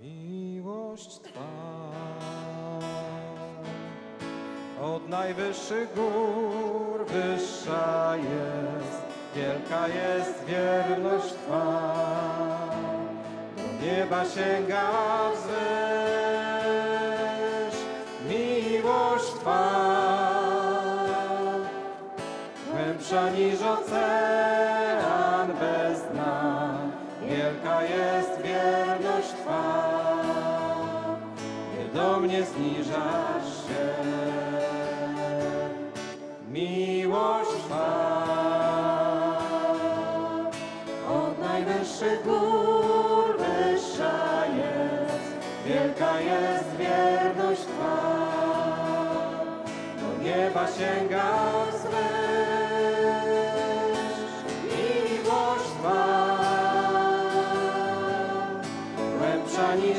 Miłość Twa od najwyższych gór wyższa jest, wielka jest wierność Twa. Do nieba sięga wzwyż, miłość Twa głębsza niż ocean bez. Wielka jest wierność Twa, nie do mnie zniżasz się. Miłość Twa od najwyższych gór wyższa jest. Wielka jest wierność Twa, do nieba sięga wzwyż.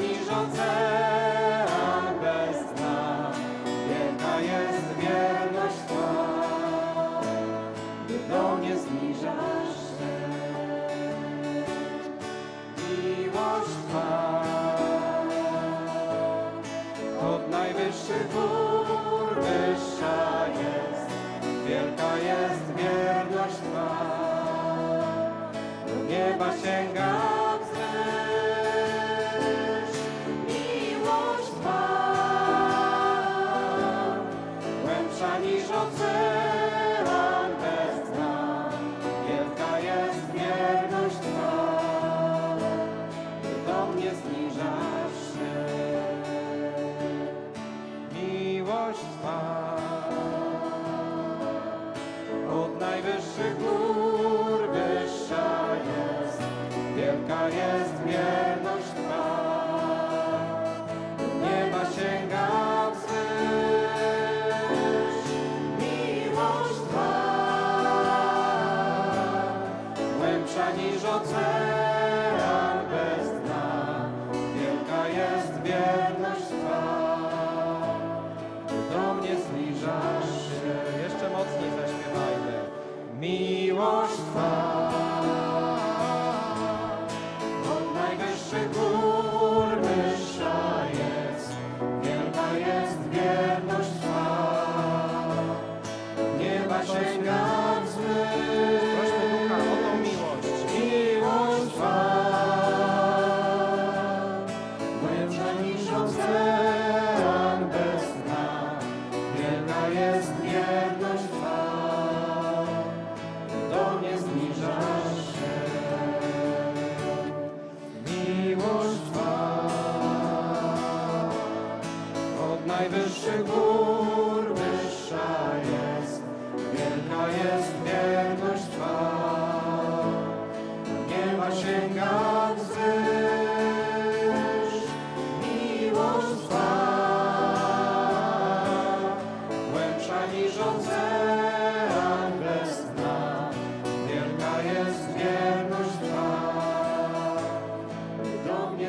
niż ocean bez dna. Wielka jest wierność Twa, nie do mnie zniżasz się. Miłość Twa od najwyższych gór wyższa jest, wielka jest wierność Twa. Do nieba sięga najwyższych gór wyższa jest. Wielka jest wierność Twa, nieba sięga wzwyż. Miłość Twa głębsza niż ocean bez dna. Wielka jest wierność Twa, Miłość od najwyższych gór wyższa jest. Wielka jest wierność Twa, do nieba sięga wzwyż. Miłość Twa głębsza niż jest wierność Twa, do mnie.